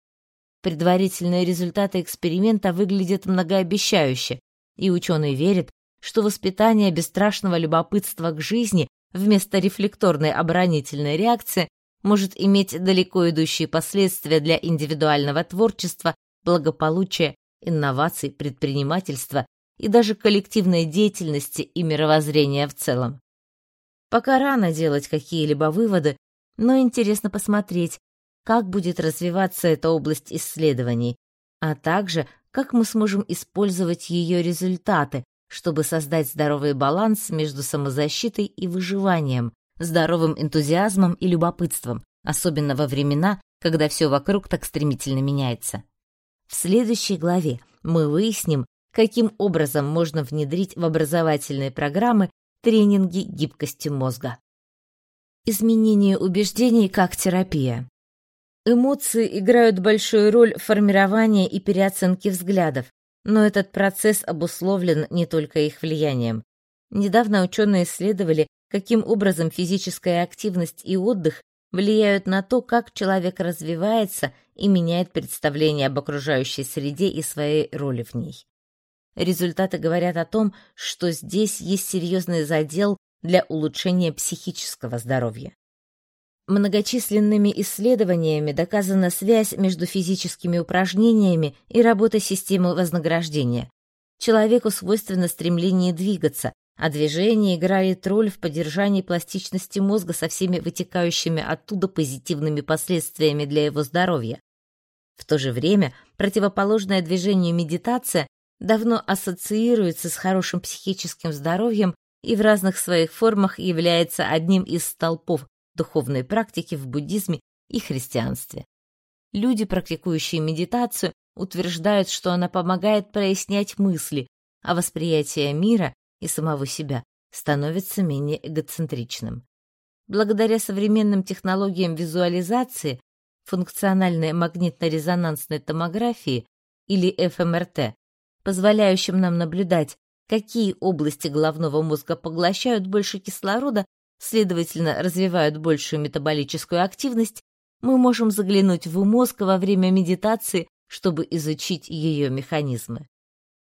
Speaker 1: Предварительные результаты эксперимента выглядят многообещающе, и ученые верят, что воспитание бесстрашного любопытства к жизни вместо рефлекторной оборонительной реакции может иметь далеко идущие последствия для индивидуального творчества, благополучия, инноваций, предпринимательства и даже коллективной деятельности и мировоззрения в целом. Пока рано делать какие-либо выводы, но интересно посмотреть, как будет развиваться эта область исследований, а также как мы сможем использовать ее результаты, чтобы создать здоровый баланс между самозащитой и выживанием, здоровым энтузиазмом и любопытством, особенно во времена, когда все вокруг так стремительно меняется. В следующей главе мы выясним, каким образом можно внедрить в образовательные программы тренинги гибкости мозга. Изменение убеждений как терапия. Эмоции играют большую роль в формировании и переоценке взглядов, но этот процесс обусловлен не только их влиянием. Недавно ученые исследовали, каким образом физическая активность и отдых влияют на то, как человек развивается и меняет представление об окружающей среде и своей роли в ней. Результаты говорят о том, что здесь есть серьезный задел для улучшения психического здоровья. Многочисленными исследованиями доказана связь между физическими упражнениями и работой системы вознаграждения. Человеку свойственно стремление двигаться, а движение играет роль в поддержании пластичности мозга со всеми вытекающими оттуда позитивными последствиями для его здоровья. В то же время противоположное движению медитация давно ассоциируется с хорошим психическим здоровьем и в разных своих формах является одним из столпов духовной практики в буддизме и христианстве. Люди, практикующие медитацию, утверждают, что она помогает прояснять мысли, а восприятие мира и самого себя становится менее эгоцентричным. Благодаря современным технологиям визуализации, функциональной магнитно-резонансной томографии или ФМРТ, позволяющим нам наблюдать, какие области головного мозга поглощают больше кислорода, следовательно, развивают большую метаболическую активность, мы можем заглянуть в мозг во время медитации, чтобы изучить ее механизмы.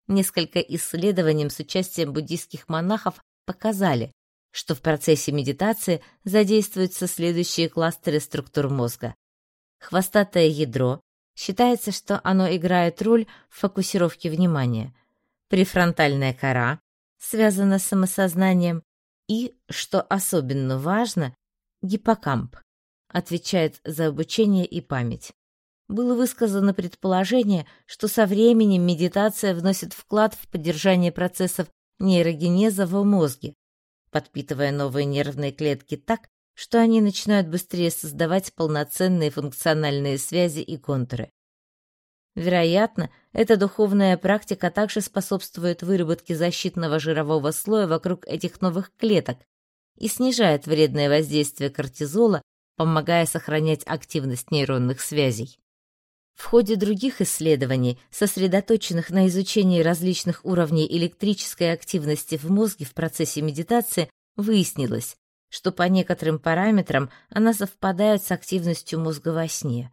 Speaker 1: Несколько исследований с участием буддийских монахов показали, что в процессе медитации задействуются следующие кластеры структур мозга. Хвостатое ядро, считается, что оно играет роль в фокусировке внимания. Префронтальная кора связана с самосознанием и, что особенно важно, гиппокамп отвечает за обучение и память. Было высказано предположение, что со временем медитация вносит вклад в поддержание процессов нейрогенеза в мозге, подпитывая новые нервные клетки так, что они начинают быстрее создавать полноценные функциональные связи и контуры. Вероятно, эта духовная практика также способствует выработке защитного жирового слоя вокруг этих новых клеток и снижает вредное воздействие кортизола, помогая сохранять активность нейронных связей. В ходе других исследований, сосредоточенных на изучении различных уровней электрической активности в мозге в процессе медитации, выяснилось, что по некоторым параметрам она совпадает с активностью мозга во сне.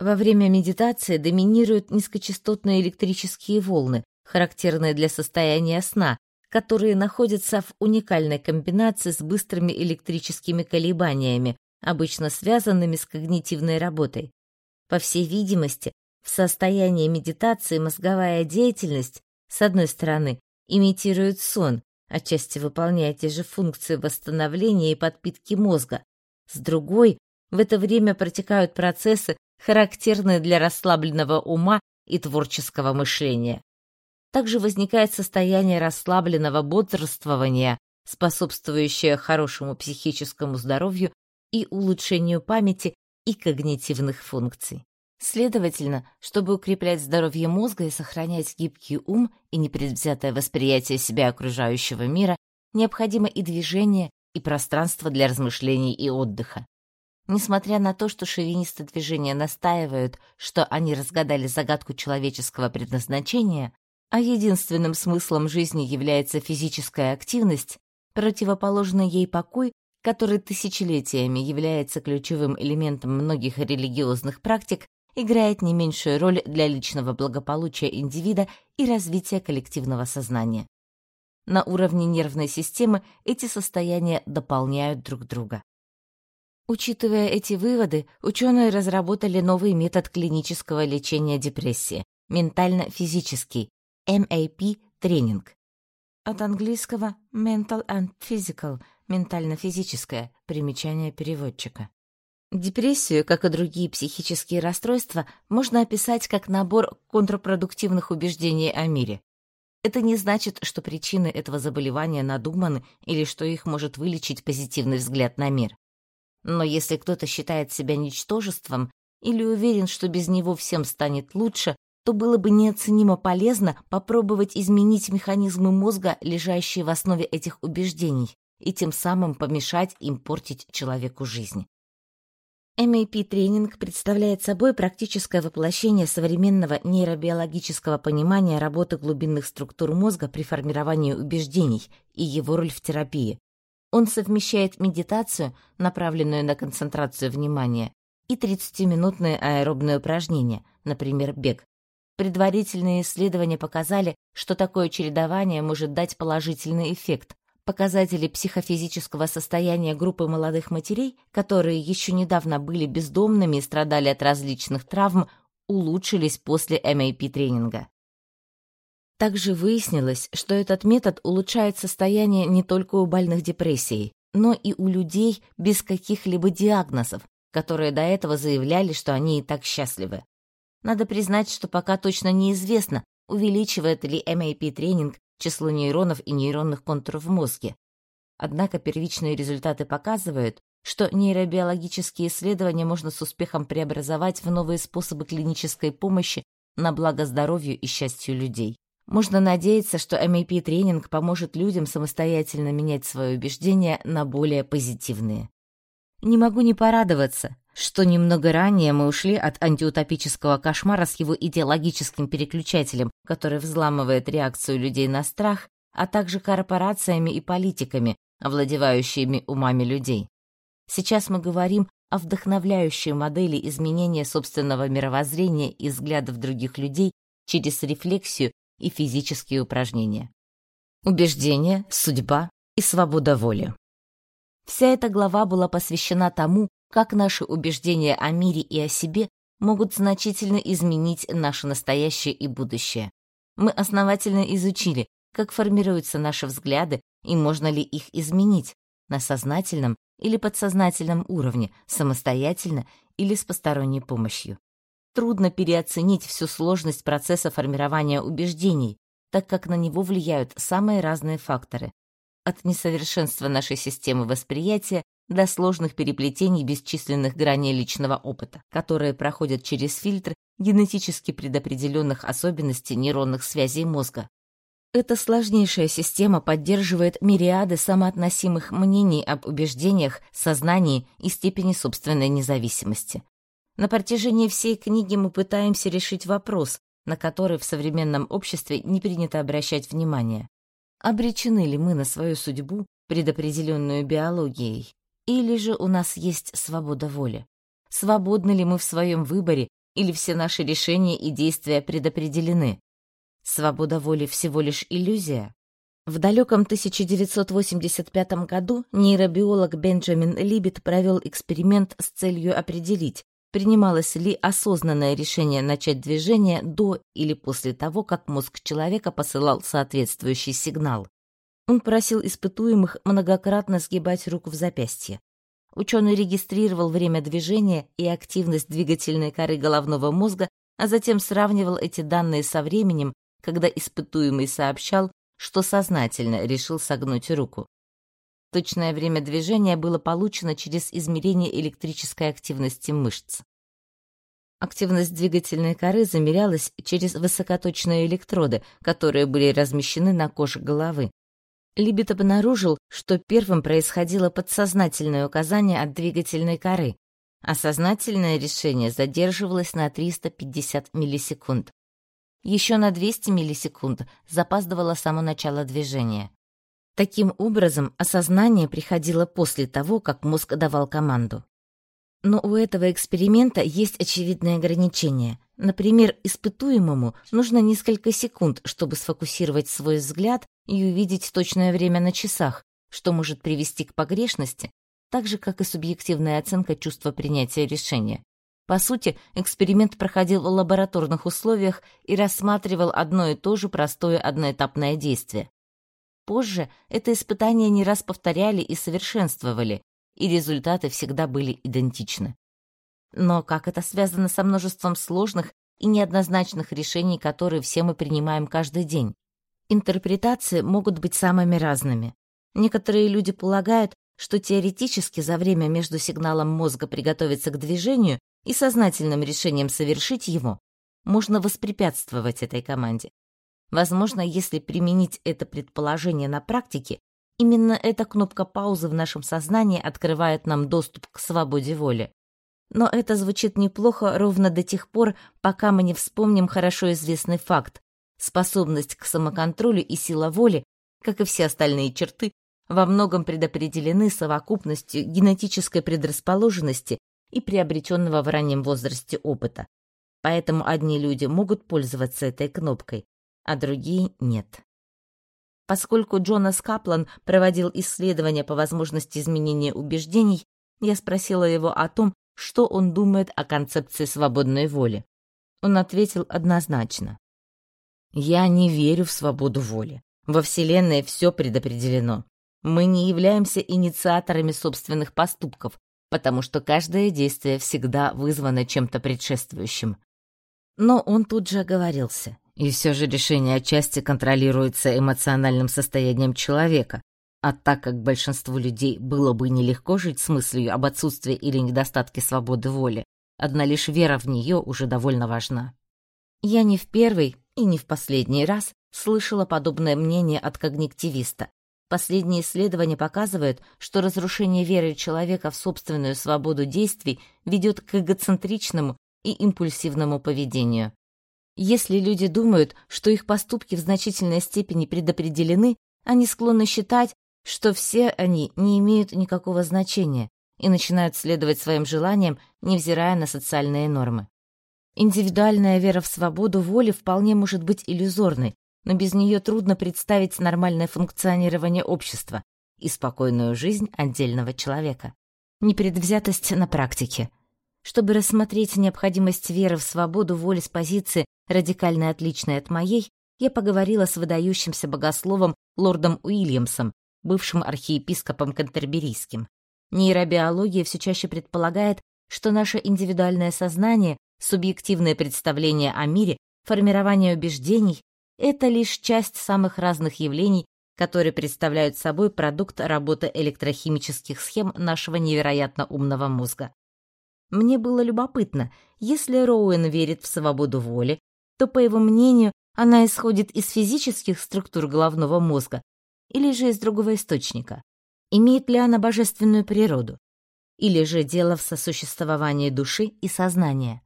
Speaker 1: Во время медитации доминируют низкочастотные электрические волны, характерные для состояния сна, которые находятся в уникальной комбинации с быстрыми электрическими колебаниями, обычно связанными с когнитивной работой. По всей видимости, в состоянии медитации мозговая деятельность, с одной стороны, имитирует сон, отчасти выполняя те же функции восстановления и подпитки мозга, с другой, в это время протекают процессы, характерные для расслабленного ума и творческого мышления. Также возникает состояние расслабленного бодрствования, способствующее хорошему психическому здоровью и улучшению памяти и когнитивных функций. Следовательно, чтобы укреплять здоровье мозга и сохранять гибкий ум и непредвзятое восприятие себя окружающего мира, необходимо и движение, и пространство для размышлений и отдыха. Несмотря на то, что шовинисты движения настаивают, что они разгадали загадку человеческого предназначения, а единственным смыслом жизни является физическая активность, противоположный ей покой который тысячелетиями является ключевым элементом многих религиозных практик, играет не меньшую роль для личного благополучия индивида и развития коллективного сознания. На уровне нервной системы эти состояния дополняют друг друга. Учитывая эти выводы, ученые разработали новый метод клинического лечения депрессии – ментально-физический, MAP-тренинг. От английского Mental and Physical – Ментально-физическое. Примечание переводчика. Депрессию, как и другие психические расстройства, можно описать как набор контрпродуктивных убеждений о мире. Это не значит, что причины этого заболевания надуманы или что их может вылечить позитивный взгляд на мир. Но если кто-то считает себя ничтожеством или уверен, что без него всем станет лучше, то было бы неоценимо полезно попробовать изменить механизмы мозга, лежащие в основе этих убеждений, и тем самым помешать им портить человеку жизнь. MAP-тренинг представляет собой практическое воплощение современного нейробиологического понимания работы глубинных структур мозга при формировании убеждений и его роль в терапии. Он совмещает медитацию, направленную на концентрацию внимания, и 30-минутные аэробные упражнения, например, бег. Предварительные исследования показали, что такое чередование может дать положительный эффект. Показатели психофизического состояния группы молодых матерей, которые еще недавно были бездомными и страдали от различных травм, улучшились после MAP-тренинга. Также выяснилось, что этот метод улучшает состояние не только у больных депрессией, но и у людей без каких-либо диагнозов, которые до этого заявляли, что они и так счастливы. Надо признать, что пока точно неизвестно, увеличивает ли MAP-тренинг число нейронов и нейронных контуров в мозге. Однако первичные результаты показывают, что нейробиологические исследования можно с успехом преобразовать в новые способы клинической помощи на благо здоровью и счастью людей. Можно надеяться, что MAP-тренинг поможет людям самостоятельно менять свои убеждения на более позитивные. Не могу не порадоваться, что немного ранее мы ушли от антиутопического кошмара с его идеологическим переключателем, который взламывает реакцию людей на страх, а также корпорациями и политиками, овладевающими умами людей. Сейчас мы говорим о вдохновляющей модели изменения собственного мировоззрения и взглядов других людей через рефлексию и физические упражнения. Убеждение, судьба и свобода воли. Вся эта глава была посвящена тому, как наши убеждения о мире и о себе могут значительно изменить наше настоящее и будущее. Мы основательно изучили, как формируются наши взгляды и можно ли их изменить на сознательном или подсознательном уровне, самостоятельно или с посторонней помощью. Трудно переоценить всю сложность процесса формирования убеждений, так как на него влияют самые разные факторы. От несовершенства нашей системы восприятия до сложных переплетений бесчисленных граней личного опыта, которые проходят через фильтр генетически предопределенных особенностей нейронных связей мозга. Эта сложнейшая система поддерживает мириады самоотносимых мнений об убеждениях, сознании и степени собственной независимости. На протяжении всей книги мы пытаемся решить вопрос, на который в современном обществе не принято обращать внимание. Обречены ли мы на свою судьбу, предопределенную биологией, или же у нас есть свобода воли? Свободны ли мы в своем выборе, или все наши решения и действия предопределены? Свобода воли всего лишь иллюзия? В далеком 1985 году нейробиолог Бенджамин Либет провел эксперимент с целью определить, принималось ли осознанное решение начать движение до или после того, как мозг человека посылал соответствующий сигнал. Он просил испытуемых многократно сгибать руку в запястье. Ученый регистрировал время движения и активность двигательной коры головного мозга, а затем сравнивал эти данные со временем, когда испытуемый сообщал, что сознательно решил согнуть руку. Точное время движения было получено через измерение электрической активности мышц. Активность двигательной коры замерялась через высокоточные электроды, которые были размещены на коже головы. Либет обнаружил, что первым происходило подсознательное указание от двигательной коры, а сознательное решение задерживалось на 350 миллисекунд. Еще на 200 миллисекунд запаздывало само начало движения. Таким образом, осознание приходило после того, как мозг давал команду. Но у этого эксперимента есть очевидные ограничения. Например, испытуемому нужно несколько секунд, чтобы сфокусировать свой взгляд и увидеть точное время на часах, что может привести к погрешности, так же, как и субъективная оценка чувства принятия решения. По сути, эксперимент проходил в лабораторных условиях и рассматривал одно и то же простое одноэтапное действие. Позже это испытание не раз повторяли и совершенствовали, и результаты всегда были идентичны. Но как это связано со множеством сложных и неоднозначных решений, которые все мы принимаем каждый день? Интерпретации могут быть самыми разными. Некоторые люди полагают, что теоретически за время между сигналом мозга приготовиться к движению и сознательным решением совершить его можно воспрепятствовать этой команде. Возможно, если применить это предположение на практике, именно эта кнопка паузы в нашем сознании открывает нам доступ к свободе воли. Но это звучит неплохо ровно до тех пор, пока мы не вспомним хорошо известный факт. Способность к самоконтролю и сила воли, как и все остальные черты, во многом предопределены совокупностью генетической предрасположенности и приобретенного в раннем возрасте опыта. Поэтому одни люди могут пользоваться этой кнопкой, а другие нет. Поскольку Джонас Каплан проводил исследования по возможности изменения убеждений, я спросила его о том, что он думает о концепции свободной воли. Он ответил однозначно. «Я не верю в свободу воли. Во Вселенной все предопределено. Мы не являемся инициаторами собственных поступков, потому что каждое действие всегда вызвано чем-то предшествующим. Но он тут же оговорился. И все же решение отчасти контролируется эмоциональным состоянием человека, а так как большинству людей было бы нелегко жить с мыслью об отсутствии или недостатке свободы воли, одна лишь вера в нее уже довольно важна. Я не в первый и не в последний раз слышала подобное мнение от когнитивиста, Последние исследования показывают, что разрушение веры человека в собственную свободу действий ведет к эгоцентричному и импульсивному поведению. Если люди думают, что их поступки в значительной степени предопределены, они склонны считать, что все они не имеют никакого значения и начинают следовать своим желаниям, невзирая на социальные нормы. Индивидуальная вера в свободу воли вполне может быть иллюзорной, но без нее трудно представить нормальное функционирование общества и спокойную жизнь отдельного человека. Непредвзятость на практике. Чтобы рассмотреть необходимость веры в свободу воли с позиции, радикально отличной от моей, я поговорила с выдающимся богословом лордом Уильямсом, бывшим архиепископом Кантерберийским. Нейробиология все чаще предполагает, что наше индивидуальное сознание, субъективное представление о мире, формирование убеждений это лишь часть самых разных явлений, которые представляют собой продукт работы электрохимических схем нашего невероятно умного мозга. Мне было любопытно, если Роуэн верит в свободу воли, то, по его мнению, она исходит из физических структур головного мозга или же из другого источника. Имеет ли она божественную природу? Или же дело в сосуществовании души и сознания?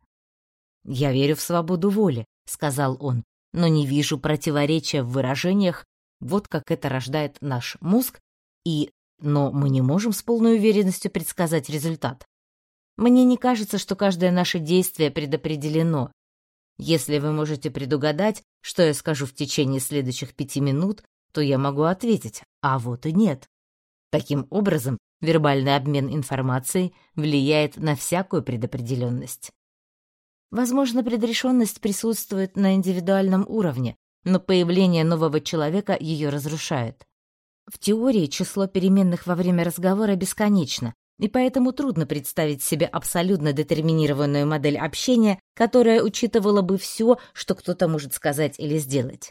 Speaker 1: «Я верю в свободу воли», — сказал он, но не вижу противоречия в выражениях, вот как это рождает наш мозг, и но мы не можем с полной уверенностью предсказать результат. Мне не кажется, что каждое наше действие предопределено. Если вы можете предугадать, что я скажу в течение следующих пяти минут, то я могу ответить, а вот и нет. Таким образом, вербальный обмен информацией влияет на всякую предопределенность. Возможно, предрешенность присутствует на индивидуальном уровне, но появление нового человека ее разрушает. В теории число переменных во время разговора бесконечно, и поэтому трудно представить себе абсолютно детерминированную модель общения, которая учитывала бы все, что кто-то может сказать или сделать.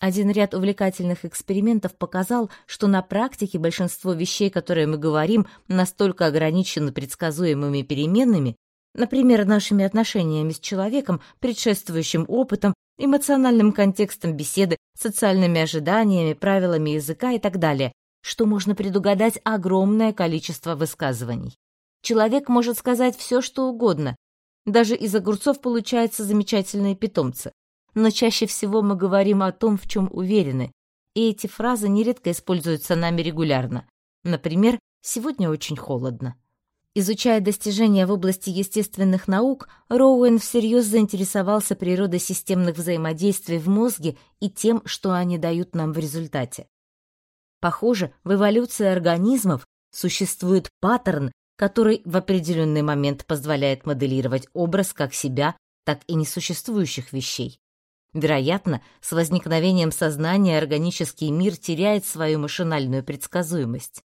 Speaker 1: Один ряд увлекательных экспериментов показал, что на практике большинство вещей, которые мы говорим, настолько ограничены предсказуемыми переменными, например, нашими отношениями с человеком, предшествующим опытом, эмоциональным контекстом беседы, социальными ожиданиями, правилами языка и так далее, что можно предугадать огромное количество высказываний. Человек может сказать все, что угодно. Даже из огурцов получаются замечательные питомцы. Но чаще всего мы говорим о том, в чем уверены, и эти фразы нередко используются нами регулярно. Например, «сегодня очень холодно». Изучая достижения в области естественных наук, Роуэн всерьез заинтересовался природой системных взаимодействий в мозге и тем, что они дают нам в результате. Похоже, в эволюции организмов существует паттерн, который в определенный момент позволяет моделировать образ как себя, так и несуществующих вещей. Вероятно, с возникновением сознания органический мир теряет свою машинальную предсказуемость.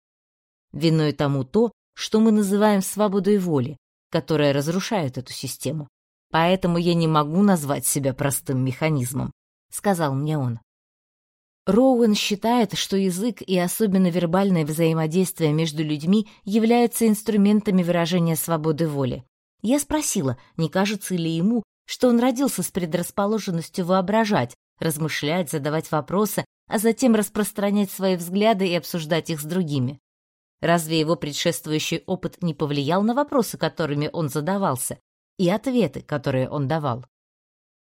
Speaker 1: Виной тому то, что мы называем свободой воли, которая разрушает эту систему. Поэтому я не могу назвать себя простым механизмом, сказал мне он. Роуэн считает, что язык и особенно вербальное взаимодействие между людьми являются инструментами выражения свободы воли. Я спросила, не кажется ли ему, что он родился с предрасположенностью воображать, размышлять, задавать вопросы, а затем распространять свои взгляды и обсуждать их с другими. Разве его предшествующий опыт не повлиял на вопросы, которыми он задавался, и ответы, которые он давал?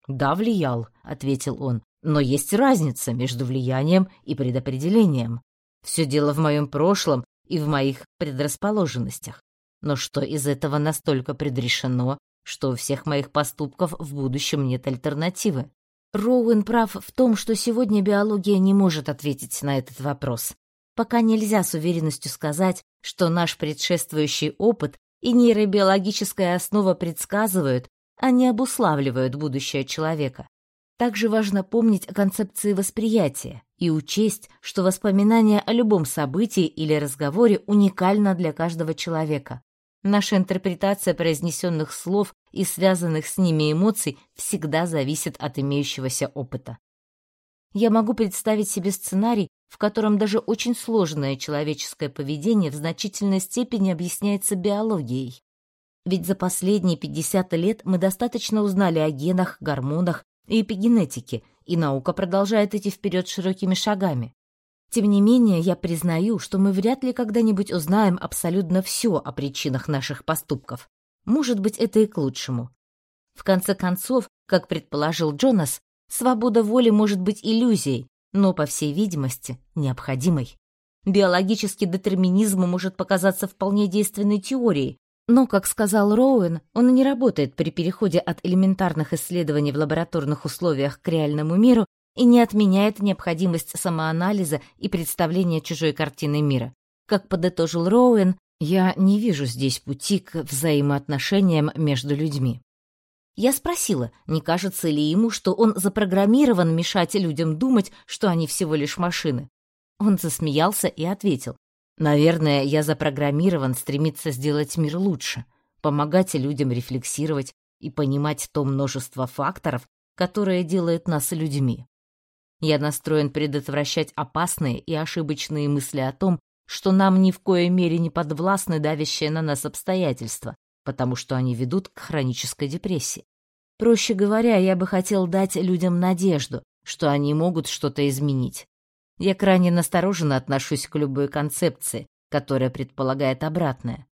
Speaker 1: «Да, влиял», — ответил он, — «но есть разница между влиянием и предопределением. Все дело в моем прошлом и в моих предрасположенностях. Но что из этого настолько предрешено, что у всех моих поступков в будущем нет альтернативы? Роуэн прав в том, что сегодня биология не может ответить на этот вопрос. Пока нельзя с уверенностью сказать, что наш предшествующий опыт и нейробиологическая основа предсказывают, не обуславливают будущее человека. Также важно помнить о концепции восприятия и учесть, что воспоминание о любом событии или разговоре уникально для каждого человека. Наша интерпретация произнесенных слов и связанных с ними эмоций всегда зависит от имеющегося опыта. Я могу представить себе сценарий, в котором даже очень сложное человеческое поведение в значительной степени объясняется биологией. Ведь за последние 50 лет мы достаточно узнали о генах, гормонах и эпигенетике, и наука продолжает идти вперед широкими шагами. Тем не менее, я признаю, что мы вряд ли когда-нибудь узнаем абсолютно все о причинах наших поступков. Может быть, это и к лучшему. В конце концов, как предположил Джонас, свобода воли может быть иллюзией, но, по всей видимости, необходимой. Биологический детерминизм может показаться вполне действенной теорией, но, как сказал Роуэн, он не работает при переходе от элементарных исследований в лабораторных условиях к реальному миру и не отменяет необходимость самоанализа и представления чужой картины мира. Как подытожил Роуэн, я не вижу здесь пути к взаимоотношениям между людьми. Я спросила, не кажется ли ему, что он запрограммирован мешать людям думать, что они всего лишь машины. Он засмеялся и ответил, Наверное, я запрограммирован стремиться сделать мир лучше, помогать людям рефлексировать и понимать то множество факторов, которые делают нас людьми. Я настроен предотвращать опасные и ошибочные мысли о том, что нам ни в коей мере не подвластны давящие на нас обстоятельства, потому что они ведут к хронической депрессии. Проще говоря, я бы хотел дать людям надежду, что они могут что-то изменить, я крайне настороженно отношусь к любой концепции, которая предполагает обратное.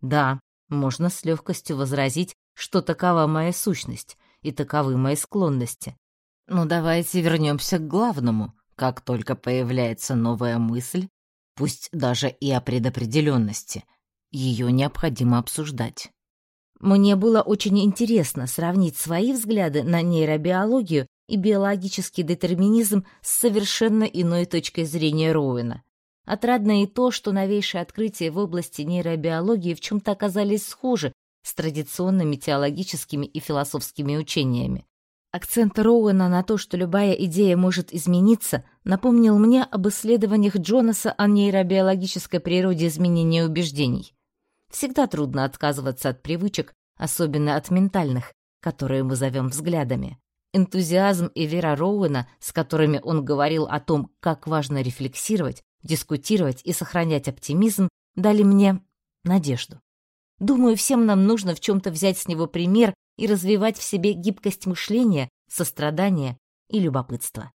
Speaker 1: Да, можно с легкостью возразить, что такова моя сущность и таковы мои склонности. Но давайте вернемся к главному. Как только появляется новая мысль, пусть даже и о предопределенности, ее необходимо обсуждать. Мне было очень интересно сравнить свои взгляды на нейробиологию и биологический детерминизм с совершенно иной точкой зрения Роуэна. Отрадно и то, что новейшие открытия в области нейробиологии в чем-то оказались схожи с традиционными теологическими и философскими учениями. Акцент Роуэна на то, что любая идея может измениться, напомнил мне об исследованиях Джонаса о нейробиологической природе изменения убеждений. Всегда трудно отказываться от привычек, особенно от ментальных, которые мы зовем взглядами. Энтузиазм и вера Роуэна, с которыми он говорил о том, как важно рефлексировать, дискутировать и сохранять оптимизм, дали мне надежду. Думаю, всем нам нужно в чем-то взять с него пример и развивать в себе гибкость мышления, сострадания и любопытства.